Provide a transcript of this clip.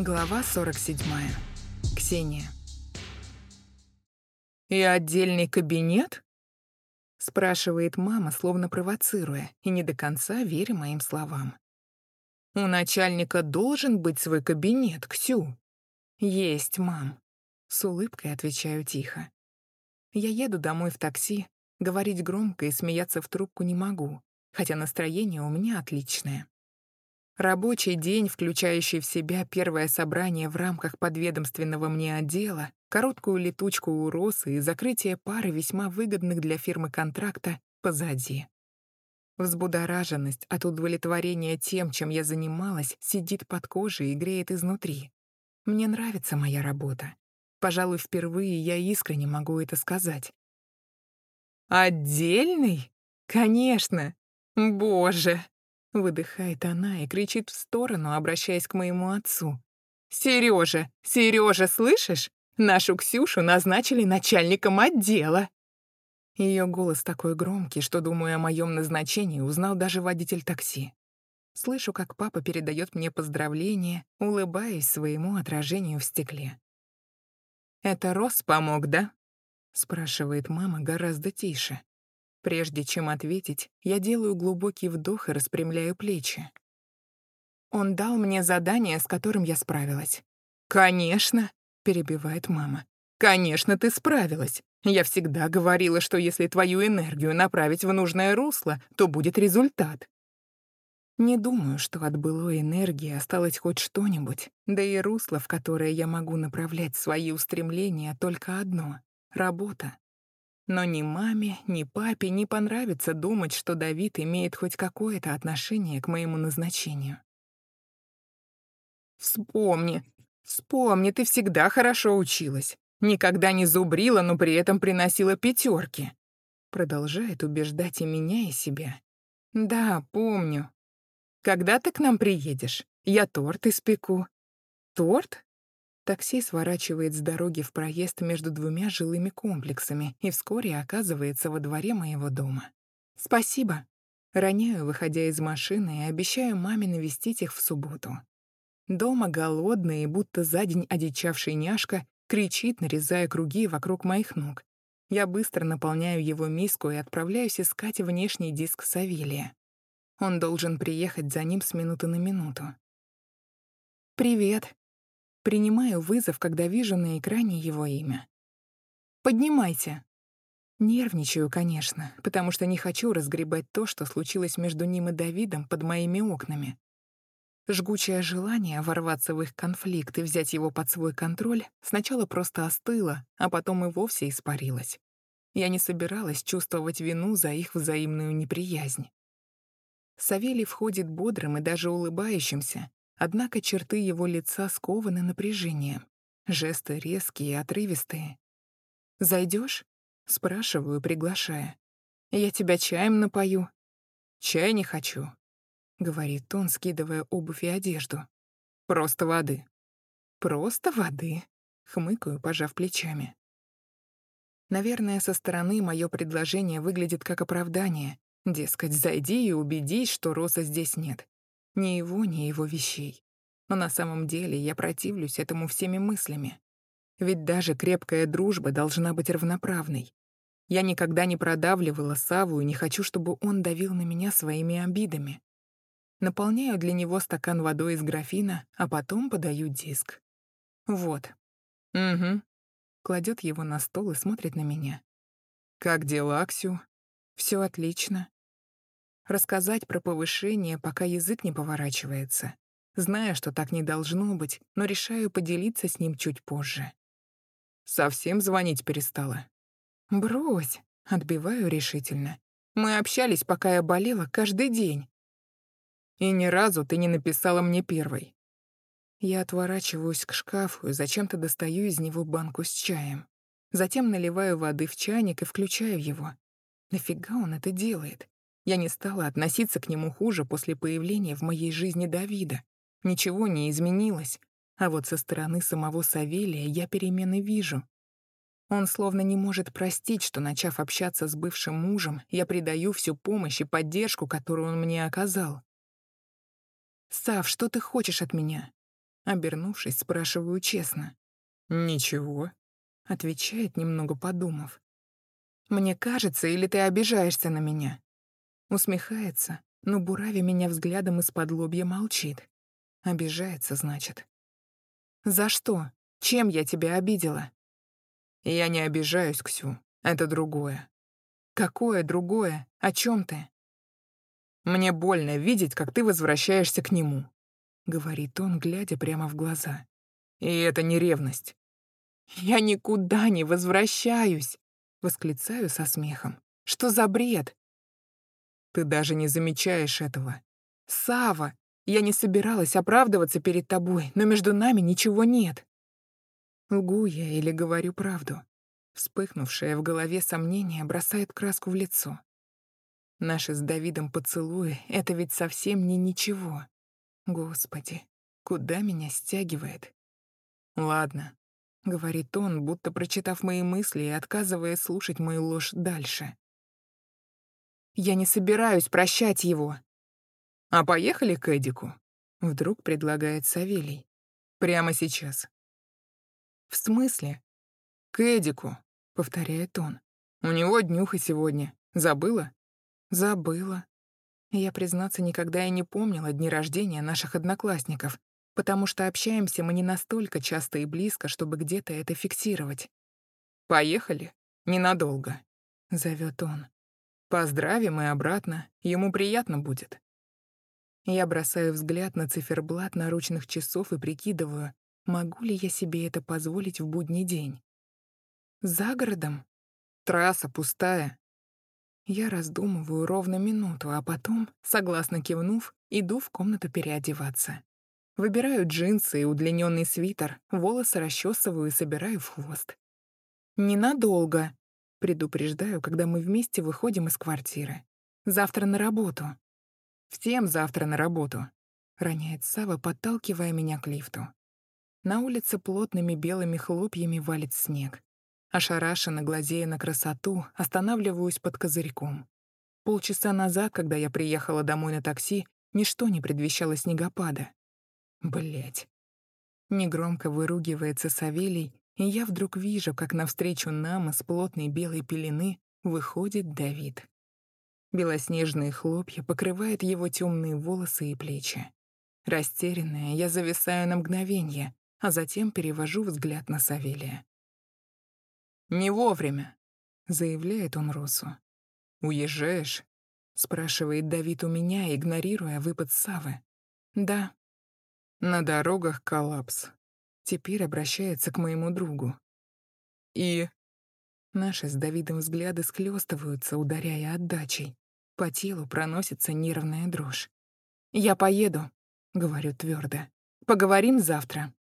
Глава 47. Ксения. «И отдельный кабинет?» — спрашивает мама, словно провоцируя, и не до конца веря моим словам. «У начальника должен быть свой кабинет, Ксю». «Есть, мам», — с улыбкой отвечаю тихо. Я еду домой в такси, говорить громко и смеяться в трубку не могу, хотя настроение у меня отличное. Рабочий день, включающий в себя первое собрание в рамках подведомственного мне отдела, короткую летучку у Росы и закрытие пары весьма выгодных для фирмы контракта позади. Взбудораженность от удовлетворения тем, чем я занималась, сидит под кожей и греет изнутри. Мне нравится моя работа. Пожалуй, впервые я искренне могу это сказать. «Отдельный? Конечно! Боже!» Выдыхает она и кричит в сторону, обращаясь к моему отцу. «Сережа! Сережа, слышишь? Нашу Ксюшу назначили начальником отдела!» Ее голос такой громкий, что, думаю, о моем назначении узнал даже водитель такси. Слышу, как папа передает мне поздравления, улыбаясь своему отражению в стекле. «Это Рос помог, да?» — спрашивает мама гораздо тише. Прежде чем ответить, я делаю глубокий вдох и распрямляю плечи. Он дал мне задание, с которым я справилась. «Конечно», — перебивает мама. «Конечно, ты справилась. Я всегда говорила, что если твою энергию направить в нужное русло, то будет результат». Не думаю, что от былой энергии осталось хоть что-нибудь, да и русло, в которое я могу направлять свои устремления, только одно — работа. Но ни маме, ни папе не понравится думать, что Давид имеет хоть какое-то отношение к моему назначению. «Вспомни, вспомни, ты всегда хорошо училась. Никогда не зубрила, но при этом приносила пятерки. Продолжает убеждать и меня, и себя. «Да, помню. Когда ты к нам приедешь? Я торт испеку». «Торт? Такси сворачивает с дороги в проезд между двумя жилыми комплексами и вскоре оказывается во дворе моего дома. «Спасибо». Роняю, выходя из машины, и обещаю маме навестить их в субботу. Дома голодный и будто за день одичавший няшка кричит, нарезая круги вокруг моих ног. Я быстро наполняю его миску и отправляюсь искать внешний диск Савелия. Он должен приехать за ним с минуты на минуту. «Привет», Принимаю вызов, когда вижу на экране его имя. «Поднимайте». Нервничаю, конечно, потому что не хочу разгребать то, что случилось между ним и Давидом под моими окнами. Жгучее желание ворваться в их конфликт и взять его под свой контроль сначала просто остыло, а потом и вовсе испарилось. Я не собиралась чувствовать вину за их взаимную неприязнь. Савелий входит бодрым и даже улыбающимся, Однако черты его лица скованы напряжением. Жесты резкие и отрывистые. «Зайдешь?» — спрашиваю, приглашая. «Я тебя чаем напою». «Чай не хочу», — говорит он, скидывая обувь и одежду. «Просто воды». «Просто воды», — хмыкаю, пожав плечами. Наверное, со стороны мое предложение выглядит как оправдание. Дескать, зайди и убедись, что Роза здесь нет. Ни его, ни его вещей. Но на самом деле я противлюсь этому всеми мыслями. Ведь даже крепкая дружба должна быть равноправной. Я никогда не продавливала Саву и не хочу, чтобы он давил на меня своими обидами. Наполняю для него стакан водой из графина, а потом подаю диск. Вот. Угу. Кладет его на стол и смотрит на меня. Как дела, Ксю? Все отлично рассказать про повышение, пока язык не поворачивается. Зная, что так не должно быть, но решаю поделиться с ним чуть позже. Совсем звонить перестала. «Брось», — отбиваю решительно. «Мы общались, пока я болела, каждый день». «И ни разу ты не написала мне первой». Я отворачиваюсь к шкафу и зачем-то достаю из него банку с чаем. Затем наливаю воды в чайник и включаю его. Нафига он это делает? Я не стала относиться к нему хуже после появления в моей жизни Давида. Ничего не изменилось. А вот со стороны самого Савелия я перемены вижу. Он словно не может простить, что, начав общаться с бывшим мужем, я предаю всю помощь и поддержку, которую он мне оказал. «Сав, что ты хочешь от меня?» Обернувшись, спрашиваю честно. «Ничего», — отвечает, немного подумав. «Мне кажется, или ты обижаешься на меня?» Усмехается, но Бурави меня взглядом из-под лобья молчит. Обижается, значит. «За что? Чем я тебя обидела?» «Я не обижаюсь, Ксю. Это другое». «Какое другое? О чем ты?» «Мне больно видеть, как ты возвращаешься к нему», — говорит он, глядя прямо в глаза. «И это не ревность». «Я никуда не возвращаюсь!» — восклицаю со смехом. «Что за бред?» «Ты даже не замечаешь этого». Сава, я не собиралась оправдываться перед тобой, но между нами ничего нет. Лгу я или говорю правду? Вспыхнувшее в голове сомнение бросает краску в лицо. Наши с Давидом поцелуи — это ведь совсем не ничего. Господи, куда меня стягивает? Ладно, — говорит он, будто прочитав мои мысли и отказывая слушать мою ложь дальше. Я не собираюсь прощать его. А поехали к Эдику? Вдруг предлагает Савелий. Прямо сейчас. В смысле? К Эдику, повторяет он. У него днюха сегодня. Забыла? Забыла. Я, признаться, никогда и не помнила дни рождения наших одноклассников, потому что общаемся мы не настолько часто и близко, чтобы где-то это фиксировать. «Поехали? Ненадолго», — зовет он. «Поздравим и обратно. Ему приятно будет». Я бросаю взгляд на циферблат наручных часов и прикидываю, могу ли я себе это позволить в будний день. За городом? Трасса пустая. Я раздумываю ровно минуту, а потом, согласно кивнув, иду в комнату переодеваться. Выбираю джинсы и удлиненный свитер, волосы расчесываю и собираю в хвост. «Ненадолго», — предупреждаю, когда мы вместе выходим из квартиры. «Завтра на работу». «Всем завтра на работу», — роняет Сава, подталкивая меня к лифту. На улице плотными белыми хлопьями валит снег. Ошарашенно глазея на красоту, останавливаюсь под козырьком. Полчаса назад, когда я приехала домой на такси, ничто не предвещало снегопада. Блять. Негромко выругивается Савелий, и я вдруг вижу, как навстречу нам из плотной белой пелены выходит Давид. Белоснежные хлопья покрывают его темные волосы и плечи. Растерянная, я зависаю на мгновение, а затем перевожу взгляд на Савелия. «Не вовремя», — заявляет он Росу. «Уезжаешь?» — спрашивает Давид у меня, игнорируя выпад Савы. «Да». «На дорогах коллапс». Теперь обращается к моему другу. «И Наши с Давидом взгляды склёстываются, ударяя отдачей. По телу проносится нервная дрожь. «Я поеду», — говорю твердо. «Поговорим завтра».